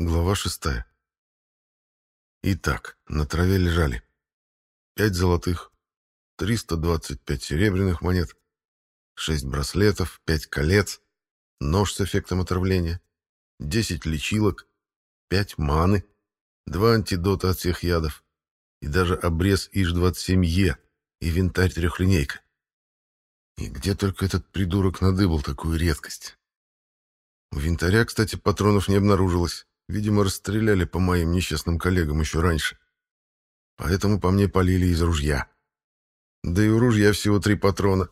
Глава шестая. Итак, на траве лежали пять золотых, 325 серебряных монет, шесть браслетов, пять колец, нож с эффектом отравления, 10 лечилок, пять маны, два антидота от всех ядов и даже обрез ИЖ-27Е и винтарь трехлинейка. И где только этот придурок надыбал такую редкость? У винтаря, кстати, патронов не обнаружилось. Видимо, расстреляли по моим несчастным коллегам еще раньше. Поэтому по мне полили из ружья. Да и у ружья всего три патрона.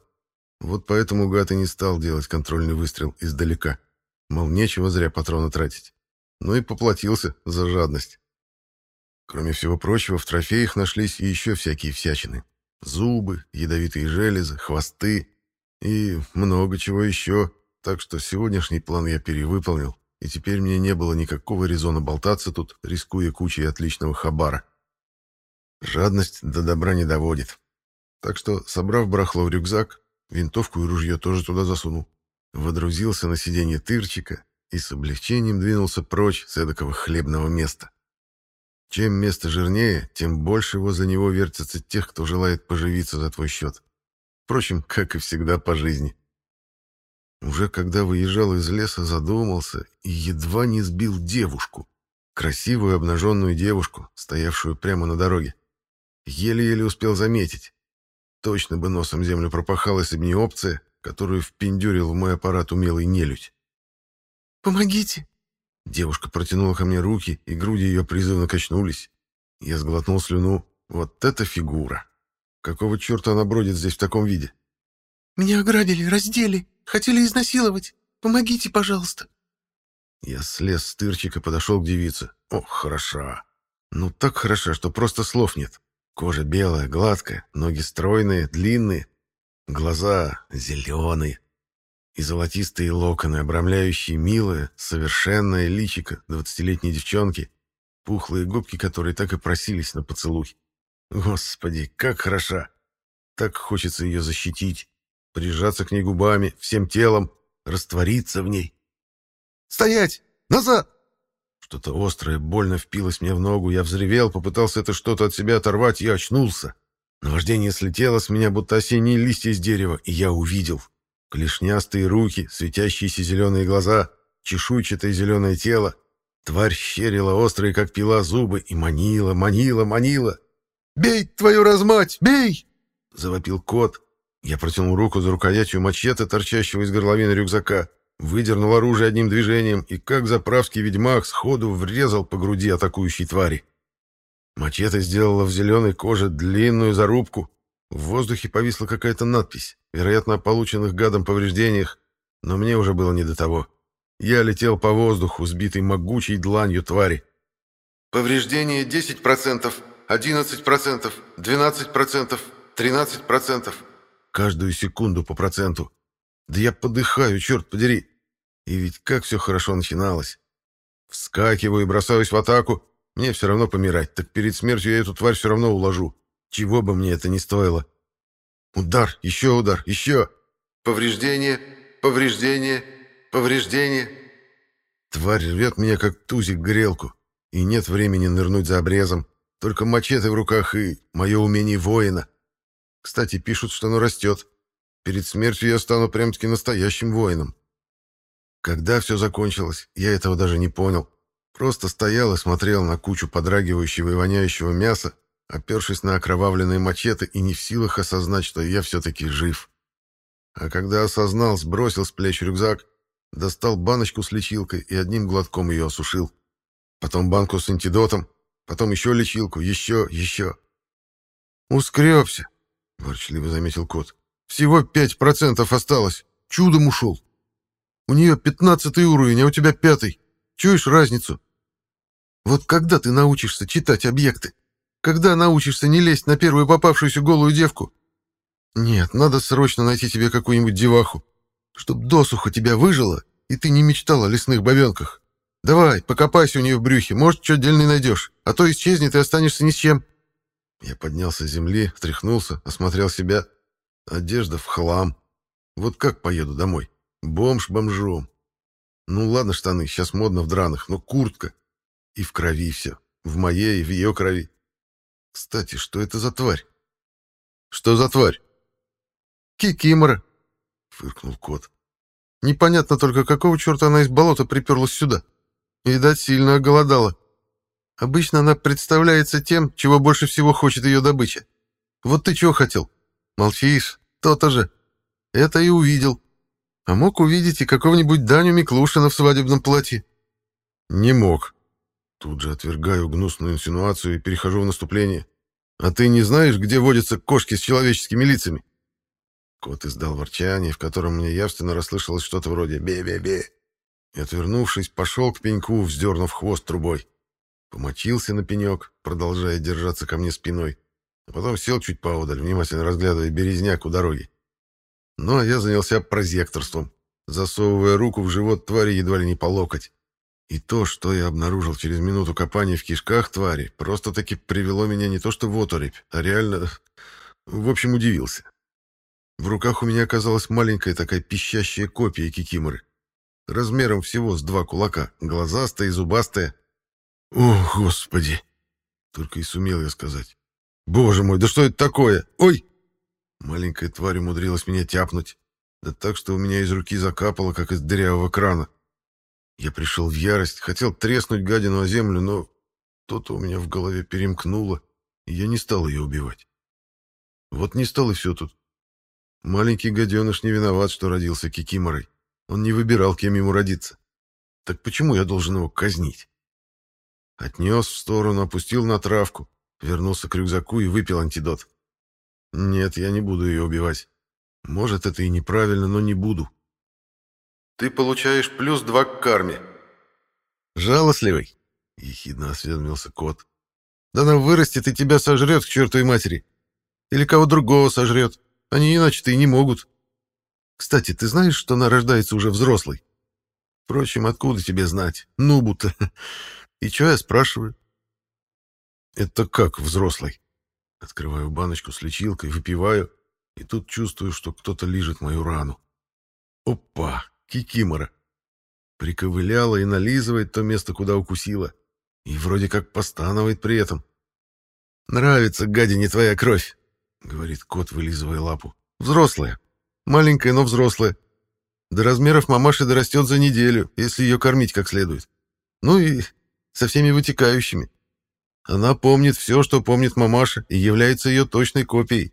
Вот поэтому гад и не стал делать контрольный выстрел издалека. Мол, нечего зря патроны тратить. Ну и поплатился за жадность. Кроме всего прочего, в трофеях нашлись и еще всякие всячины. Зубы, ядовитые железы, хвосты и много чего еще. Так что сегодняшний план я перевыполнил и теперь мне не было никакого резона болтаться тут, рискуя кучей отличного хабара. Жадность до добра не доводит. Так что, собрав барахло в рюкзак, винтовку и ружье тоже туда засунул, водрузился на сиденье тырчика и с облегчением двинулся прочь с эдакого хлебного места. Чем место жирнее, тем больше возле него вертятся тех, кто желает поживиться за твой счет. Впрочем, как и всегда по жизни. Уже когда выезжал из леса, задумался и едва не сбил девушку. Красивую обнаженную девушку, стоявшую прямо на дороге. Еле-еле успел заметить. Точно бы носом землю пропахал, если бы не опция, которую впендюрил в мой аппарат умелый нелюдь. «Помогите!» Девушка протянула ко мне руки, и груди ее призывно качнулись. Я сглотнул слюну. Вот это фигура! Какого черта она бродит здесь в таком виде? «Меня ограбили, раздели!» Хотели изнасиловать. Помогите, пожалуйста». Я слез с тырчика, подошел к девице. Ох, хороша. Ну, так хороша, что просто слов нет. Кожа белая, гладкая, ноги стройные, длинные, глаза зеленые и золотистые локоны, обрамляющие милое, совершенное личико двадцатилетней девчонки, пухлые губки, которые так и просились на поцелуй. Господи, как хороша! Так хочется ее защитить прижаться к ней губами, всем телом, раствориться в ней. «Стоять! Назад!» Что-то острое больно впилось мне в ногу, я взревел, попытался это что-то от себя оторвать и очнулся. Наваждение слетело с меня, будто осенние листья с дерева, и я увидел. Клешнястые руки, светящиеся зеленые глаза, чешуйчатое зеленое тело. Тварь щерила острые, как пила, зубы и манила, манила, манила. «Бей твою размать! Бей!» — завопил кот, я протянул руку за рукоятью мачете, торчащего из горловины рюкзака, выдернул оружие одним движением и, как заправский ведьмак, сходу врезал по груди атакующей твари. Мачете сделала в зеленой коже длинную зарубку. В воздухе повисла какая-то надпись, вероятно, о полученных гадом повреждениях, но мне уже было не до того. Я летел по воздуху, сбитый могучей дланью твари. Повреждение 10%, 11%, 12%, 13%. Каждую секунду по проценту. Да я подыхаю, черт подери. И ведь как все хорошо начиналось. Вскакиваю и бросаюсь в атаку. Мне все равно помирать, так перед смертью я эту тварь все равно уложу. Чего бы мне это ни стоило. Удар, еще удар, еще. Повреждение, повреждение, повреждение. Тварь рвет меня, как тузик грелку. И нет времени нырнуть за обрезом. Только мачете в руках и мое умение воина. Кстати, пишут, что оно растет. Перед смертью я стану прям-таки настоящим воином. Когда все закончилось, я этого даже не понял. Просто стоял и смотрел на кучу подрагивающего и воняющего мяса, опершись на окровавленные мачете и не в силах осознать, что я все-таки жив. А когда осознал, сбросил с плеч рюкзак, достал баночку с лечилкой и одним глотком ее осушил. Потом банку с антидотом, потом еще лечилку, еще, еще. Ускребся, — ворчливо заметил кот. «Всего пять процентов осталось. Чудом ушел. У нее пятнадцатый уровень, а у тебя пятый. Чуешь разницу? Вот когда ты научишься читать объекты? Когда научишься не лезть на первую попавшуюся голую девку? Нет, надо срочно найти тебе какую-нибудь деваху, чтоб досуха тебя выжила, и ты не мечтал о лесных бабенках. Давай, покопайся у нее в брюхе, может, что дельный найдешь, а то исчезнет и останешься ни с чем». Я поднялся с земли, встряхнулся, осмотрел себя. Одежда в хлам. Вот как поеду домой? Бомж бомжом. Ну ладно штаны, сейчас модно в драных, но куртка. И в крови все. В моей и в ее крови. Кстати, что это за тварь? Что за тварь? Кикимора, фыркнул кот. Непонятно только, какого черта она из болота приперлась сюда. Видать, сильно оголодала. Обычно она представляется тем, чего больше всего хочет ее добыча. Вот ты чего хотел? Молчишь? То-то же. Это и увидел. А мог увидеть и какого-нибудь Даню Миклушина в свадебном платье. Не мог. Тут же отвергаю гнусную инсинуацию и перехожу в наступление. А ты не знаешь, где водятся кошки с человеческими лицами? Кот издал ворчание, в котором мне явственно расслышалось что-то вроде «бе-бе-бе». И, отвернувшись, пошел к пеньку, вздернув хвост трубой. Помочился на пенек, продолжая держаться ко мне спиной, а потом сел чуть поодаль, внимательно разглядывая березняк у дороги. Ну, а я занялся прозекторством, засовывая руку в живот твари едва ли не по локоть. И то, что я обнаружил через минуту копания в кишках твари, просто-таки привело меня не то что в оторопь, а реально... В общем, удивился. В руках у меня оказалась маленькая такая пищащая копия кикиморы. Размером всего с два кулака, глазастая и зубастая. «О, Господи!» Только и сумел я сказать. «Боже мой, да что это такое? Ой!» Маленькая тварь умудрилась меня тяпнуть. Да так, что у меня из руки закапало, как из дырявого крана. Я пришел в ярость, хотел треснуть гадину о землю, но что-то у меня в голове перемкнуло, и я не стал ее убивать. Вот не стал и все тут. Маленький гаденыш не виноват, что родился кикиморой. Он не выбирал, кем ему родиться. Так почему я должен его казнить? Отнес в сторону, опустил на травку, вернулся к рюкзаку и выпил антидот. Нет, я не буду ее убивать. Может, это и неправильно, но не буду. Ты получаешь плюс два к карме. Жалостливый, ехидно осведомился кот. Да она вырастет и тебя сожрет к чертовой матери. Или кого другого сожрет. Они иначе-то и не могут. Кстати, ты знаешь, что она рождается уже взрослой? Впрочем, откуда тебе знать? Нубу-то. И что я спрашиваю? Это как взрослый? Открываю баночку с лечилкой, выпиваю, и тут чувствую, что кто-то лижет мою рану. Опа! Кикимора. Приковыляла и нализывает то место, куда укусила. И вроде как постанывает при этом. «Нравится, гадине, твоя кровь!» — говорит кот, вылизывая лапу. «Взрослая. Маленькая, но взрослая. До размеров мамаши дорастет за неделю, если ее кормить как следует. Ну и со всеми вытекающими. Она помнит все, что помнит мамаша, и является ее точной копией.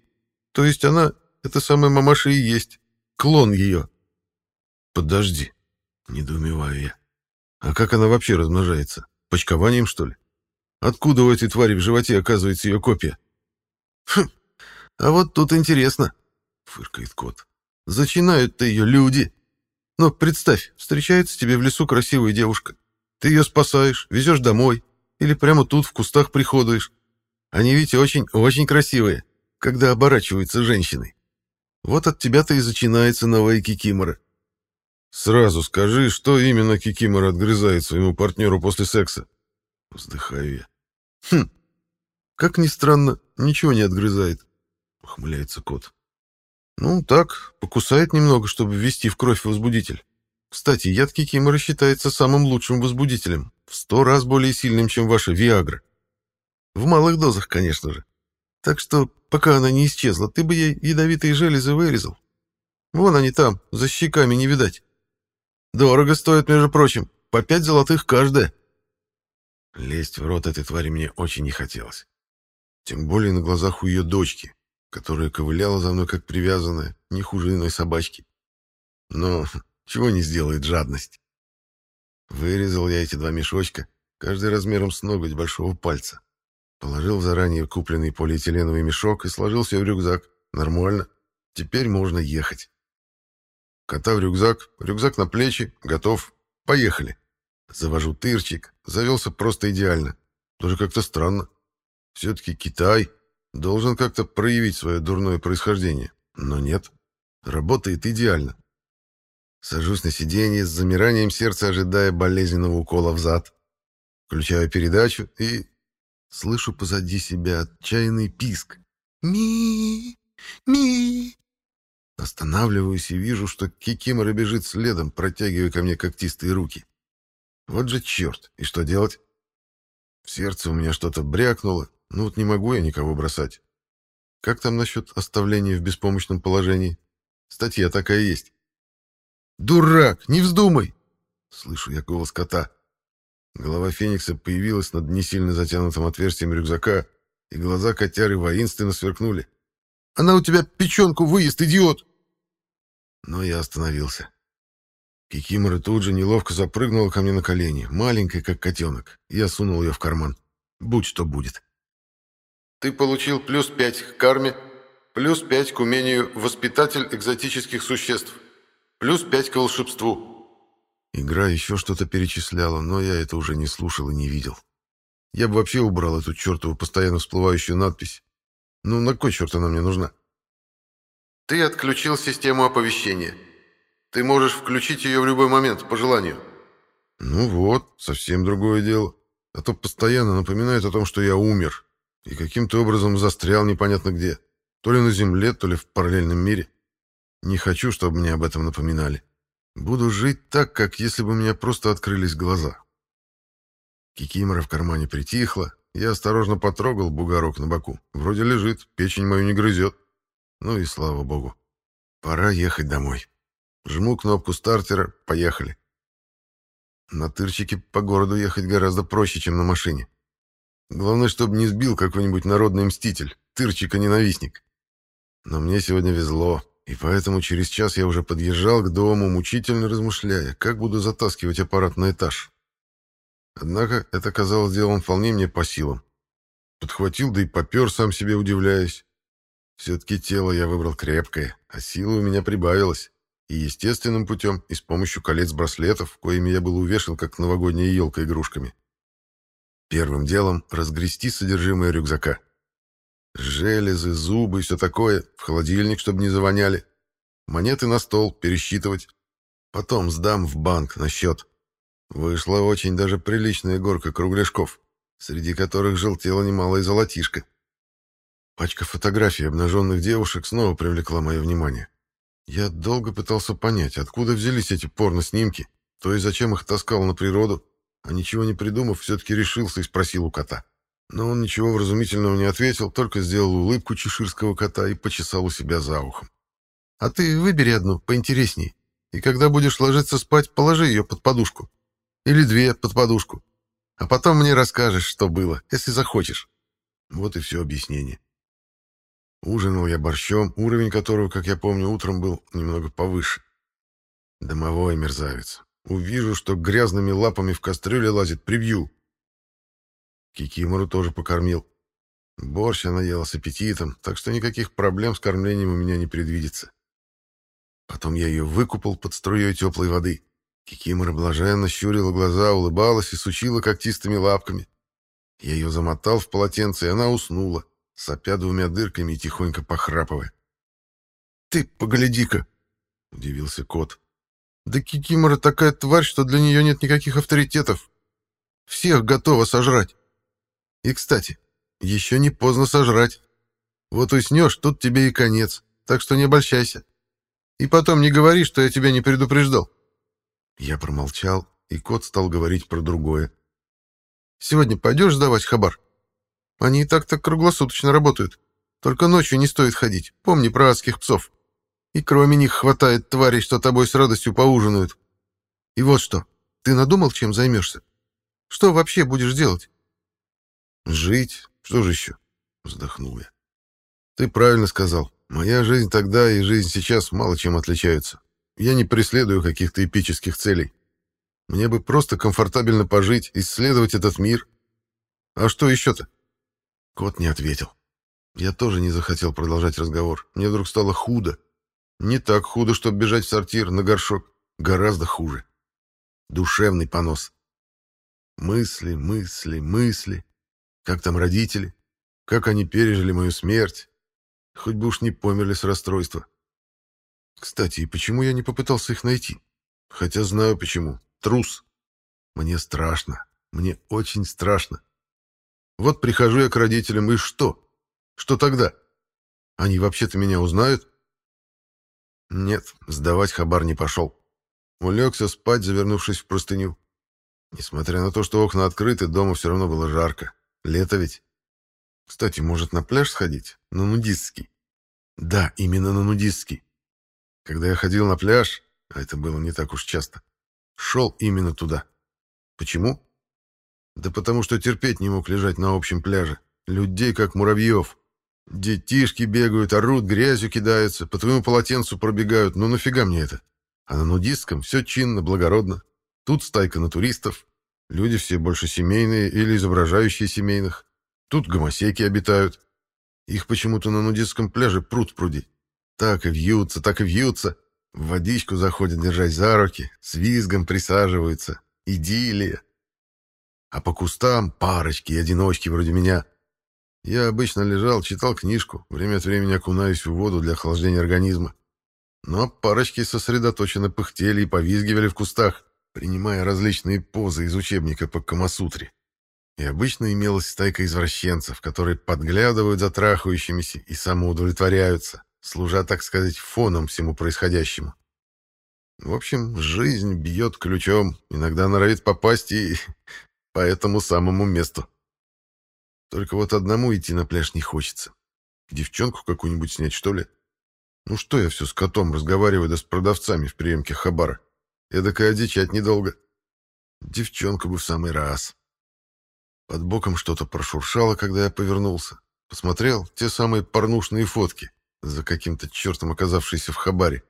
То есть она, эта самая мамаша и есть. Клон ее. Подожди, недоумеваю я. А как она вообще размножается? Почкованием, что ли? Откуда у этой твари в животе оказывается ее копия? Хм, а вот тут интересно, фыркает кот. Зачинают-то ее люди. Но представь, встречается тебе в лесу красивая девушка. Ты ее спасаешь, везешь домой, или прямо тут в кустах приходуешь. Они ведь очень-очень красивые, когда оборачиваются женщиной. Вот от тебя-то и начинается новая кикимора. Сразу скажи, что именно кикимора отгрызает своему партнеру после секса. Вздыхаю я. Хм, как ни странно, ничего не отгрызает, ухмыляется кот. Ну, так, покусает немного, чтобы ввести в кровь возбудитель. Кстати, яд кикимора считается самым лучшим возбудителем, в сто раз более сильным, чем ваша Виагра. В малых дозах, конечно же. Так что, пока она не исчезла, ты бы ей ядовитые железы вырезал. Вон они там, за щеками не видать. Дорого стоит, между прочим, по пять золотых каждая. Лезть в рот этой твари мне очень не хотелось. Тем более на глазах у ее дочки, которая ковыляла за мной как привязанная, не хуже иной собачки. Но чего не сделает жадность. Вырезал я эти два мешочка, каждый размером с ноготь большого пальца. Положил в заранее купленный полиэтиленовый мешок и сложил все в рюкзак. Нормально. Теперь можно ехать. Кота в рюкзак, рюкзак на плечи, готов. Поехали. Завожу тырчик, завелся просто идеально. Тоже как-то странно. Все-таки Китай должен как-то проявить свое дурное происхождение. Но нет. Работает идеально. Сажусь на сиденье с замиранием сердца, ожидая болезненного укола в зад. Включаю передачу и... Слышу позади себя отчаянный писк. «Ми! Ми!» Останавливаюсь и вижу, что Кикимора бежит следом, протягивая ко мне когтистые руки. Вот же черт! И что делать? В сердце у меня что-то брякнуло, ну вот не могу я никого бросать. Как там насчет оставления в беспомощном положении? Статья такая есть. «Дурак, не вздумай!» Слышу я голос кота. Голова Феникса появилась над не сильно затянутым отверстием рюкзака, и глаза котяры воинственно сверкнули. «Она у тебя печенку выест, идиот!» Но я остановился. Кикимора тут же неловко запрыгнула ко мне на колени, маленькая, как котенок. Я сунул ее в карман. Будь что будет. Ты получил плюс 5 к карме, плюс 5 к умению «Воспитатель экзотических существ», плюс 5 к волшебству. Игра еще что-то перечисляла, но я это уже не слушал и не видел. Я бы вообще убрал эту чертову постоянно всплывающую надпись. Ну, на кой черт она мне нужна? Ты отключил систему оповещения. Ты можешь включить ее в любой момент, по желанию. Ну вот, совсем другое дело. А то постоянно напоминает о том, что я умер. И каким-то образом застрял непонятно где. То ли на Земле, то ли в параллельном мире. Не хочу, чтобы мне об этом напоминали. Буду жить так, как если бы у меня просто открылись глаза. Кикимора в кармане притихла. Я осторожно потрогал бугорок на боку. Вроде лежит, печень мою не грызет. Ну и слава богу. Пора ехать домой. Жму кнопку стартера, поехали. На тырчике по городу ехать гораздо проще, чем на машине. Главное, чтобы не сбил какой-нибудь народный мститель, тырчика-ненавистник. Но мне сегодня везло, и поэтому через час я уже подъезжал к дому, мучительно размышляя, как буду затаскивать аппарат на этаж. Однако это казалось делом вполне мне по силам. Подхватил, да и попер, сам себе удивляясь. Все-таки тело я выбрал крепкое, а силы у меня прибавилось. И естественным путем, и с помощью колец-браслетов, коими я был увешан, как новогодняя елка игрушками. Первым делом разгрести содержимое рюкзака. Железы, зубы и все такое, в холодильник, чтобы не завоняли. Монеты на стол, пересчитывать. Потом сдам в банк на счет. Вышла очень даже приличная горка кругляшков, среди которых желтела немалая золотишко. Пачка фотографий обнаженных девушек снова привлекла мое внимание. Я долго пытался понять, откуда взялись эти порно-снимки, то есть зачем их таскал на природу, а ничего не придумав, все-таки решился и спросил у кота. Но он ничего вразумительного не ответил, только сделал улыбку чеширского кота и почесал у себя за ухом. «А ты выбери одну, поинтересней, и когда будешь ложиться спать, положи ее под подушку. Или две под подушку. А потом мне расскажешь, что было, если захочешь». Вот и все объяснение. Ужинал я борщом, уровень которого, как я помню, утром был немного повыше. Домовой мерзавец. Увижу, что грязными лапами в кастрюле лазит, прибью. Кикимору тоже покормил. Борщ она ела с аппетитом, так что никаких проблем с кормлением у меня не предвидится. Потом я ее выкупал под струей теплой воды. Кикимора блаженно щурила глаза, улыбалась и сучила когтистыми лапками. Я ее замотал в полотенце, и она уснула, сопя двумя дырками и тихонько похрапывая. «Ты погляди-ка!» — удивился кот. «Да Кикимора такая тварь, что для нее нет никаких авторитетов. Всех готова сожрать. И, кстати, еще не поздно сожрать. Вот уснешь, тут тебе и конец, так что не обольщайся. И потом не говори, что я тебя не предупреждал». Я промолчал, и кот стал говорить про другое. «Сегодня пойдешь сдавать хабар? Они и так-то круглосуточно работают. Только ночью не стоит ходить. Помни про адских псов. И кроме них хватает тварей, что тобой с радостью поужинают. И вот что, ты надумал, чем займешься? Что вообще будешь делать? Жить? Что же еще? Вздохнул я. Ты правильно сказал. Моя жизнь тогда и жизнь сейчас мало чем отличаются. Я не преследую каких-то эпических целей. Мне бы просто комфортабельно пожить, исследовать этот мир. А что еще-то? Кот не ответил. Я тоже не захотел продолжать разговор. Мне вдруг стало худо. Не так худо, чтобы бежать в сортир на горшок. Гораздо хуже. Душевный понос. Мысли, мысли, мысли. Как там родители? Как они пережили мою смерть? Хоть бы уж не померли с расстройства. Кстати, и почему я не попытался их найти? Хотя знаю почему. Трус. Мне страшно. Мне очень страшно. Вот прихожу я к родителям, и что? Что тогда? Они вообще-то меня узнают? Нет, сдавать хабар не пошел. Улегся спать, завернувшись в простыню. Несмотря на то, что окна открыты, дома все равно было жарко. Лето ведь. Кстати, может, на пляж сходить? На нудистский? Да, именно на нудистский. Когда я ходил на пляж, а это было не так уж часто, шел именно туда. Почему? Да потому что терпеть не мог лежать на общем пляже. Людей как муравьев. Детишки бегают, орут, грязью кидаются, по твоему полотенцу пробегают. Ну нафига мне это? А на нудистском все чинно, благородно. Тут стайка натуристов. Люди все больше семейные или изображающие семейных. Тут гомосеки обитают. Их почему-то на нудистском пляже пруд пруди. Так и вьются, так и вьются. В водичку заходят, держась за руки, с визгом присаживаются. Идиллия. А по кустам парочки и одиночки вроде меня. Я обычно лежал, читал книжку, время от времени окунаюсь в воду для охлаждения организма. Но парочки сосредоточенно пыхтели и повизгивали в кустах, принимая различные позы из учебника по Камасутре. И обычно имелась стайка извращенцев, которые подглядывают за трахающимися и самоудовлетворяются, служа, так сказать, фоном всему происходящему. В общем, жизнь бьет ключом, иногда норовит попасть и по этому самому месту. Только вот одному идти на пляж не хочется. Девчонку какую-нибудь снять, что ли? Ну что я все с котом разговариваю да с продавцами в приемке Хабара? Эдакое одичать недолго. Девчонка бы в самый раз. Под боком что-то прошуршало, когда я повернулся. Посмотрел те самые порнушные фотки, за каким-то чертом оказавшиеся в хабаре.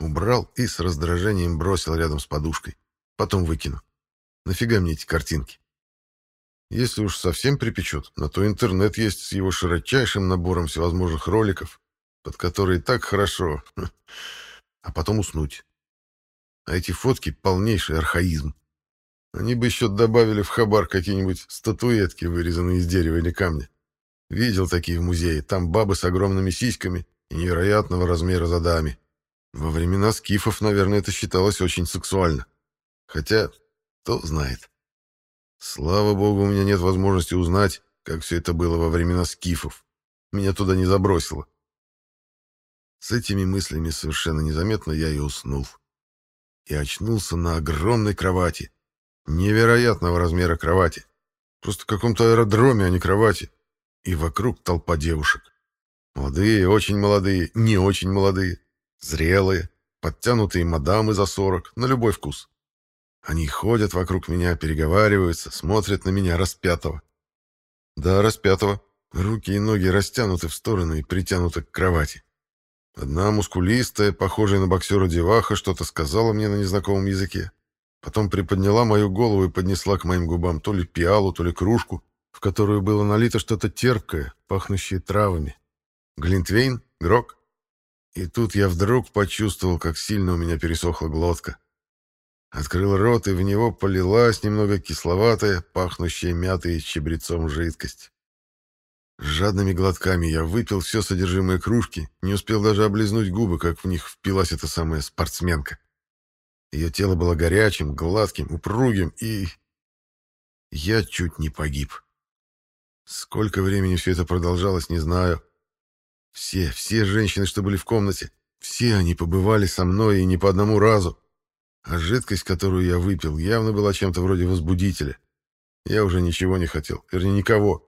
Убрал и с раздражением бросил рядом с подушкой. Потом выкину. Нафига мне эти картинки? Если уж совсем припечет, на то интернет есть с его широчайшим набором всевозможных роликов, под которые так хорошо, а потом уснуть. А эти фотки — полнейший архаизм. Они бы еще добавили в хабар какие-нибудь статуэтки, вырезанные из дерева или камня. Видел такие в музее. Там бабы с огромными сиськами и невероятного размера задами. Во времена скифов, наверное, это считалось очень сексуально. Хотя, кто знает. Слава богу, у меня нет возможности узнать, как все это было во времена скифов. Меня туда не забросило. С этими мыслями совершенно незаметно я и уснул. И очнулся на огромной кровати. Невероятного размера кровати. Просто в каком-то аэродроме, а не кровати. И вокруг толпа девушек. Молодые, очень молодые, не очень молодые. Зрелые, подтянутые мадамы за сорок, на любой вкус. Они ходят вокруг меня, переговариваются, смотрят на меня распятого. Да, распятого. Руки и ноги растянуты в стороны и притянуты к кровати. Одна мускулистая, похожая на боксера деваха, что-то сказала мне на незнакомом языке. Потом приподняла мою голову и поднесла к моим губам то ли пиалу, то ли кружку, в которую было налито что-то терпкое, пахнущее травами. Глинтвейн? Грок? И тут я вдруг почувствовал, как сильно у меня пересохла глотка. Открыл рот, и в него полилась немного кисловатая, пахнущая мятой и чебрецом жидкость. Жадными глотками я выпил все содержимое кружки, не успел даже облизнуть губы, как в них впилась эта самая спортсменка. Ее тело было горячим, гладким, упругим, и... Я чуть не погиб. Сколько времени все это продолжалось, не знаю. Все, все женщины, что были в комнате, все они побывали со мной и не по одному разу. А жидкость, которую я выпил, явно была чем-то вроде возбудителя. Я уже ничего не хотел, вернее, никого.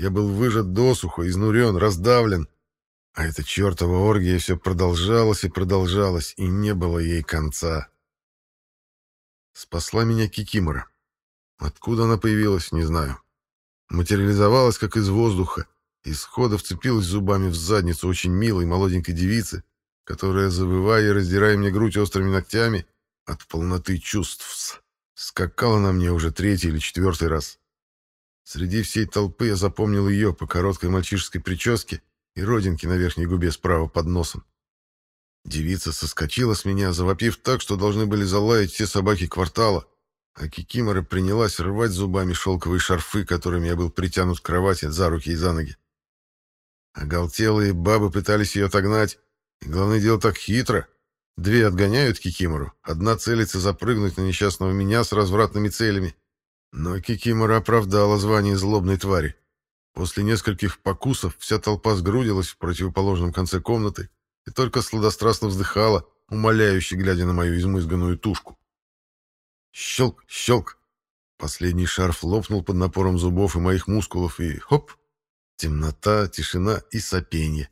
Я был выжат досуха, изнурен, раздавлен. А эта чертова оргия все продолжалась и продолжалась, и не было ей конца. Спасла меня Кикимора. Откуда она появилась, не знаю. Материализовалась, как из воздуха, и схода вцепилась зубами в задницу очень милой молоденькой девицы, которая, завывая и раздирая мне грудь острыми ногтями, от полноты чувств скакала на мне уже третий или четвертый раз. Среди всей толпы я запомнил ее по короткой мальчишеской прическе и родинке на верхней губе справа под носом. Девица соскочила с меня, завопив так, что должны были залаять все собаки квартала, а Кикимора принялась рвать зубами шелковые шарфы, которыми я был притянут к кровати за руки и за ноги. Оголтелые бабы пытались ее отогнать, и, главное дело, так хитро. Две отгоняют Кикимору, одна целится запрыгнуть на несчастного меня с развратными целями. Но Кикимора оправдала звание злобной твари. После нескольких покусов вся толпа сгрудилась в противоположном конце комнаты, и только сладострастно вздыхала, умоляюще глядя на мою измызганную тушку. Щелк, щелк. Последний шарф лопнул под напором зубов и моих мускулов, и хоп! Темнота, тишина и сопенье.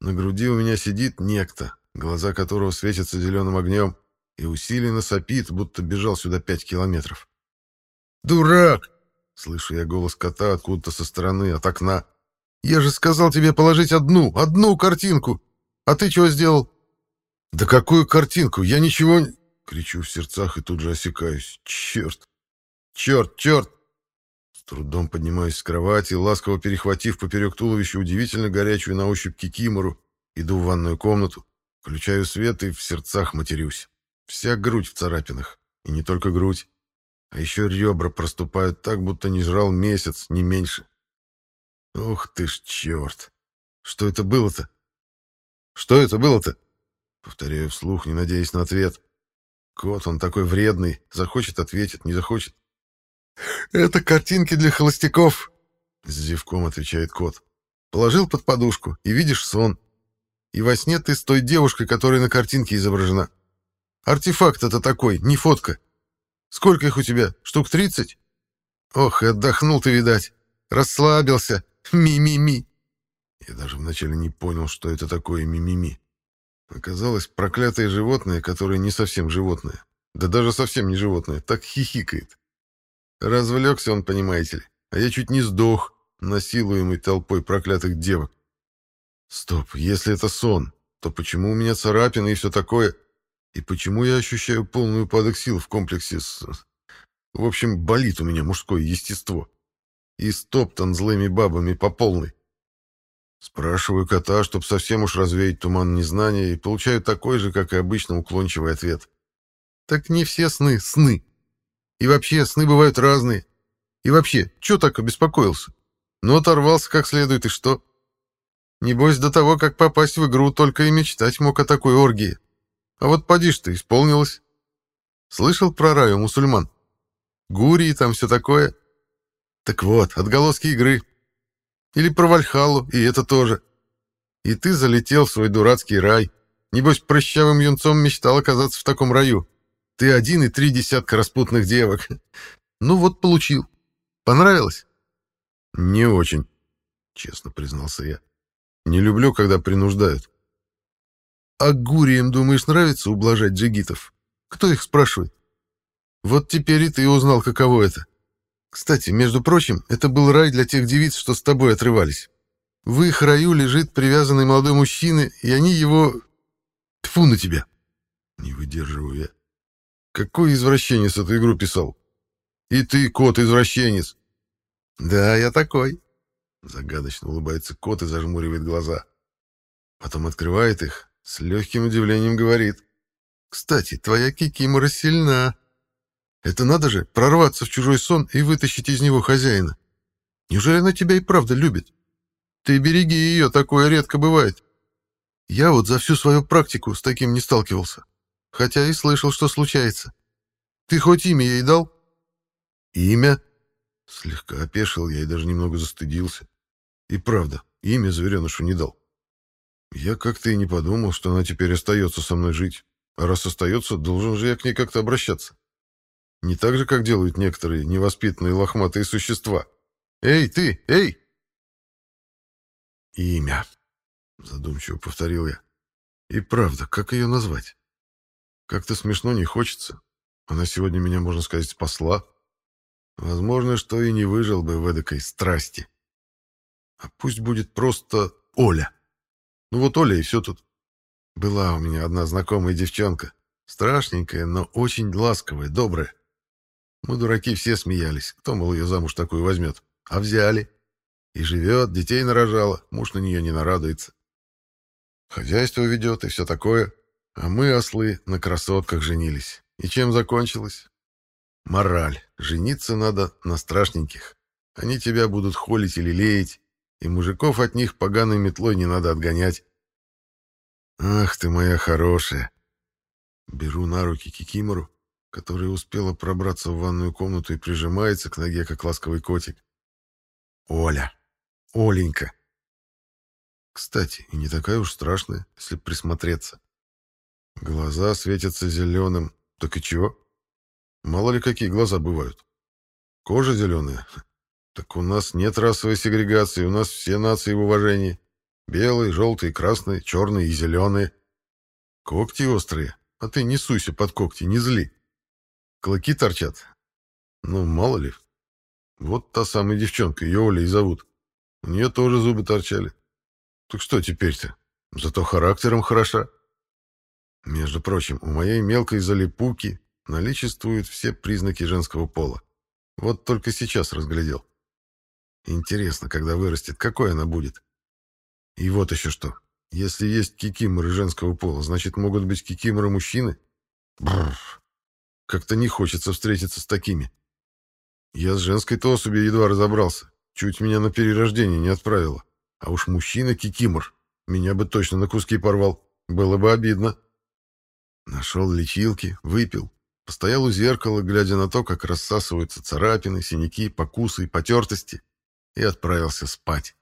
На груди у меня сидит некто, глаза которого светятся зеленым огнем, и усиленно сопит, будто бежал сюда пять километров. «Дурак!» — слышу я голос кота откуда-то со стороны, от окна. «Я же сказал тебе положить одну, одну картинку! А ты чего сделал?» «Да какую картинку? Я ничего...» — кричу в сердцах и тут же осекаюсь. «Черт! Черт, черт!» С трудом поднимаюсь с кровати, ласково перехватив поперек туловища удивительно горячую на ощупь кикимору, иду в ванную комнату, включаю свет и в сердцах матерюсь. Вся грудь в царапинах. И не только грудь. А еще ребра проступают так, будто не жрал месяц, не меньше. Ух ты ж черт! Что это было-то? Что это было-то? Повторяю вслух, не надеясь на ответ. Кот, он такой вредный. Захочет — ответит, не захочет. «Это картинки для холостяков», — с зевком отвечает кот. «Положил под подушку, и видишь сон. И во сне ты с той девушкой, которая на картинке изображена. Артефакт это такой, не фотка. Сколько их у тебя? Штук тридцать? Ох, отдохнул ты, видать. Расслабился. Ми-ми-ми. Я даже вначале не понял, что это такое ми-ми-ми. Оказалось, проклятое животное, которое не совсем животное, да даже совсем не животное, так хихикает. Развлекся он, понимаете ли, а я чуть не сдох, насилуемый толпой проклятых девок. Стоп, если это сон, то почему у меня царапины и все такое? И почему я ощущаю полный упадок сил в комплексе с... В общем, болит у меня мужское естество. И стоптан злыми бабами по полной. Спрашиваю кота, чтоб совсем уж развеять туман незнания, и получаю такой же, как и обычно, уклончивый ответ. Так не все сны сны. И вообще, сны бывают разные. И вообще, чё так обеспокоился? Ну, оторвался как следует, и что? Небось, до того, как попасть в игру, только и мечтать мог о такой оргии. А вот поди ты, исполнилось. Слышал про раю мусульман? Гурии там все такое. Так вот, отголоски игры. Или про Вальхалу, и это тоже. И ты залетел в свой дурацкий рай. Небось, прыщавым юнцом мечтал оказаться в таком раю. Ты один и три десятка распутных девок. Ну вот, получил. Понравилось? Не очень, честно признался я. Не люблю, когда принуждают. А гуриям, думаешь, нравится ублажать джигитов? Кто их спрашивает? Вот теперь и ты узнал, каково это. Кстати, между прочим, это был рай для тех девиц, что с тобой отрывались. В их раю лежит привязанный молодой мужчина, и они его... Тфу на тебя! Не выдерживаю я. Какой извращенец эту игру писал? И ты, кот-извращенец. Да, я такой. Загадочно улыбается кот и зажмуривает глаза. Потом открывает их, с легким удивлением говорит. «Кстати, твоя кикимора сильна. Это надо же, прорваться в чужой сон и вытащить из него хозяина. Неужели она тебя и правда любит? Ты береги ее, такое редко бывает. Я вот за всю свою практику с таким не сталкивался. Хотя и слышал, что случается. Ты хоть имя ей дал?» «Имя?» Слегка опешил я и даже немного застыдился. И правда, имя зверенышу не дал. Я как-то и не подумал, что она теперь остается со мной жить. А раз остается, должен же я к ней как-то обращаться. Не так же, как делают некоторые невоспитанные лохматые существа. «Эй, ты! Эй!» «Имя», — задумчиво повторил я. «И правда, как ее назвать? Как-то смешно не хочется. Она сегодня меня, можно сказать, спасла. Возможно, что и не выжил бы в эдакой страсти. А пусть будет просто Оля». Ну вот Оля и все тут. Была у меня одна знакомая девчонка. Страшненькая, но очень ласковая, добрая. Мы, дураки, все смеялись. Кто, мол, ее замуж такую возьмет? А взяли. И живет, детей нарожала, муж на нее не нарадуется. Хозяйство ведет и все такое. А мы, ослы, на красотках женились. И чем закончилось? Мораль. Жениться надо на страшненьких. Они тебя будут холить или леять, и мужиков от них поганой метлой не надо отгонять. Ах ты моя хорошая. Беру на руки Кикимору, которая успела пробраться в ванную комнату и прижимается к ноге, как ласковый котик. Оля. Оленька. Кстати, и не такая уж страшная, если присмотреться. Глаза светятся зеленым. Так и чего? Мало ли какие глаза бывают. Кожа зеленая. Так у нас нет расовой сегрегации, у нас все нации в уважении. Белые, желтые, красные, черные и зеленые. Когти острые, а ты не суйся под когти, не зли. Клыки торчат. Ну, мало ли. Вот та самая девчонка, ее Оля зовут. У нее тоже зубы торчали. Так что теперь-то? Зато характером хороша. Между прочим, у моей мелкой залипуки наличествуют все признаки женского пола. Вот только сейчас разглядел. Интересно, когда вырастет, какой она будет. И вот еще что. Если есть кикиморы женского пола, значит, могут быть кикиморы мужчины? Бррр. Как-то не хочется встретиться с такими. Я с женской-то особью едва разобрался. Чуть меня на перерождение не отправило. А уж мужчина-кикимор меня бы точно на куски порвал. Было бы обидно. Нашел лечилки, выпил. Постоял у зеркала, глядя на то, как рассасываются царапины, синяки, покусы и потертости, и отправился спать.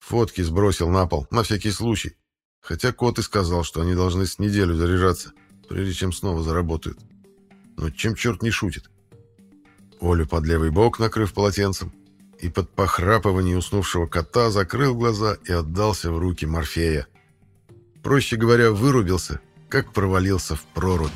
Фотки сбросил на пол, на всякий случай. Хотя кот и сказал, что они должны с неделю заряжаться, прежде чем снова заработают. Но чем черт не шутит? Олю под левый бок, накрыв полотенцем, и под похрапывание уснувшего кота закрыл глаза и отдался в руки Морфея. Проще говоря, вырубился, как провалился в прорубь.